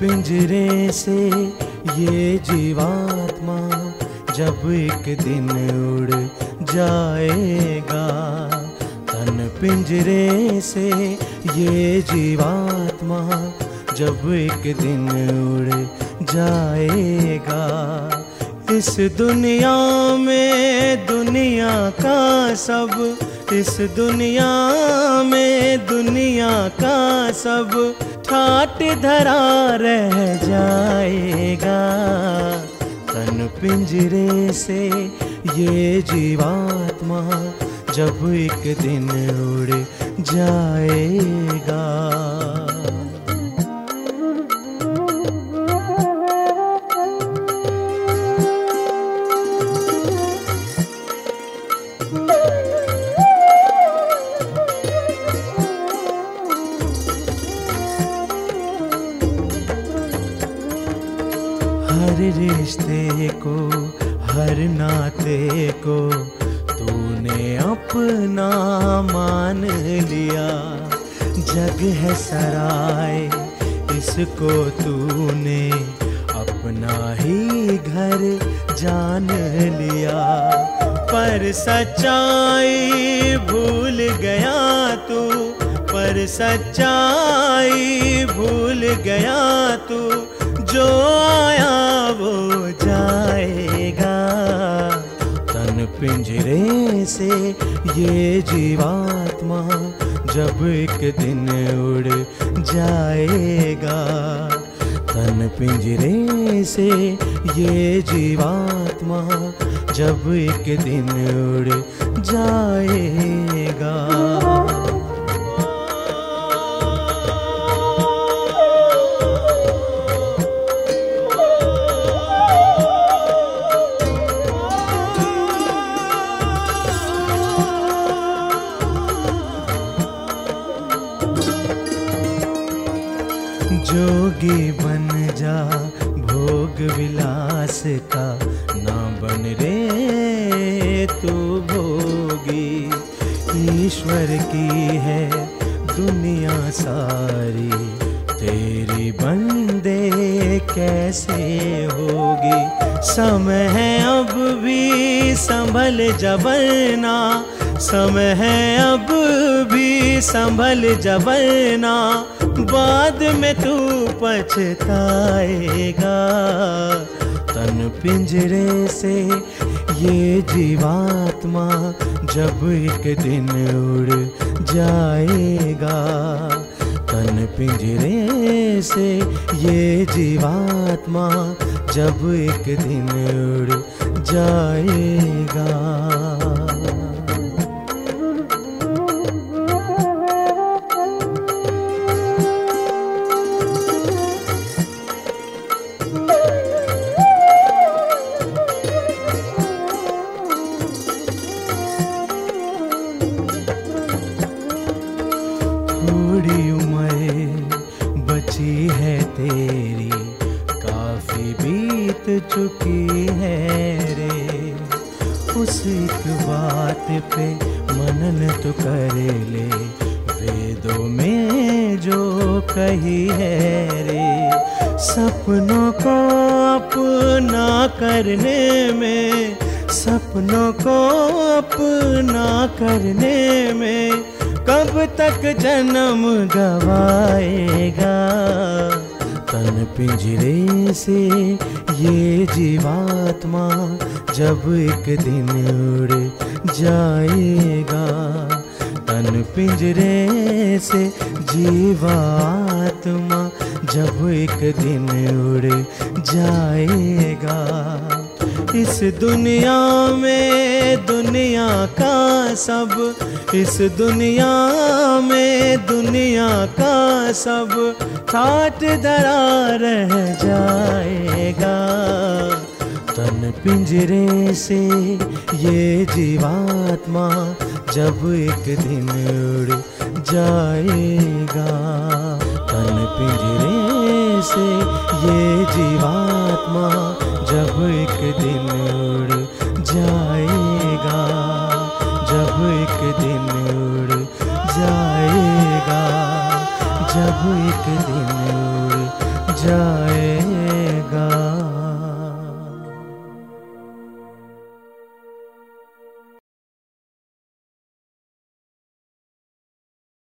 पिंजरे से ये जीवात्मा जब एक दिन उड़ जाएगा। तन पिंजरे से ये जीवात्मा जब एक दिन उड़ जाएगा। इस दुनिया में दुनिया का सब, इस दुनिया में दुनिया का सब ठाट धरा रह जाएगा। तन पिंजरे से ये जीवात्मा जब एक दिन उड़ जाएगा। हर रिश्ते को, हर नाते को, तूने अपना मान लिया। जग है सराय, इसको तूने अपना ही घर जान लिया। पर सच्चाई भूल गया तू, पर सच्चाई भूल गया तू। जो आया वो जाएगा। तन पिंजरे से ये जीवात्मा जब एक दिन उड़ जाएगा। तन पिंजरे से ये जीवात्मा जब एक दिन उड़ जाएगा। जोगी बन जा, भोग विलास का ना बन रे तू भोगी। ईश्वर की है दुनिया सारी, तेरी बंदे कैसे होगी? समय है अब भी, संभल जबरना समय है अब भी, संभल जबरना बाद में तू पछताएगा। तन पिंजरे से ये जीवात्मा जब एक दिन उड़ जाएगा। तन पिंजरे से ये जीवात्मा जब एक दिन उड़ जाएगा। बीत चुकी है रे। उस एक बात पे मनन तो कर ले वेदों में जो कही है रे। सपनों को अपना करने में, सपनों को अपना करने में कब तक जन्म गवाएगा? तन पिंजरे से ये जीवात्मा जब एक दिन उड़ जाएगा। पिंजरे से जीवात्मा जब एक दिन उड़ जाएगा। इस दुनिया में, दुनिया का सब, इस दुनिया में, दुनिया का सब ठाट धरा रह जाएगा। तन पिंजरे से ये जीवात्मा जब एक दिन उड़ जाएगा। तन पिंजरे से ये जीवात्मा जब एक दिन उड़ जाएगा। जब एक दिन उड़ जाएगा। जब एक दिन उड़ जाए